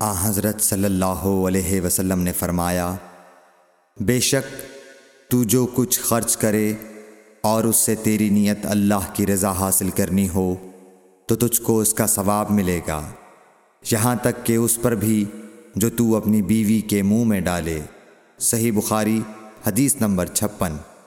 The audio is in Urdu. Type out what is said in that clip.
آ حضرت صلی اللہ علیہ وسلم نے فرمایا، بے شک تو جو کچھ خرچ کرے اور اس سے تیری نیت اللہ کی رضا حاصل کرنی ہو، تو تجھ کو اس کا ثواب ملے گا۔ یہاں تک کہ اس پر بھی جو تو اپنی بیوی کے منہ میں ڈالے۔ صحیح بخاری، حدیث نمبر چھپن۔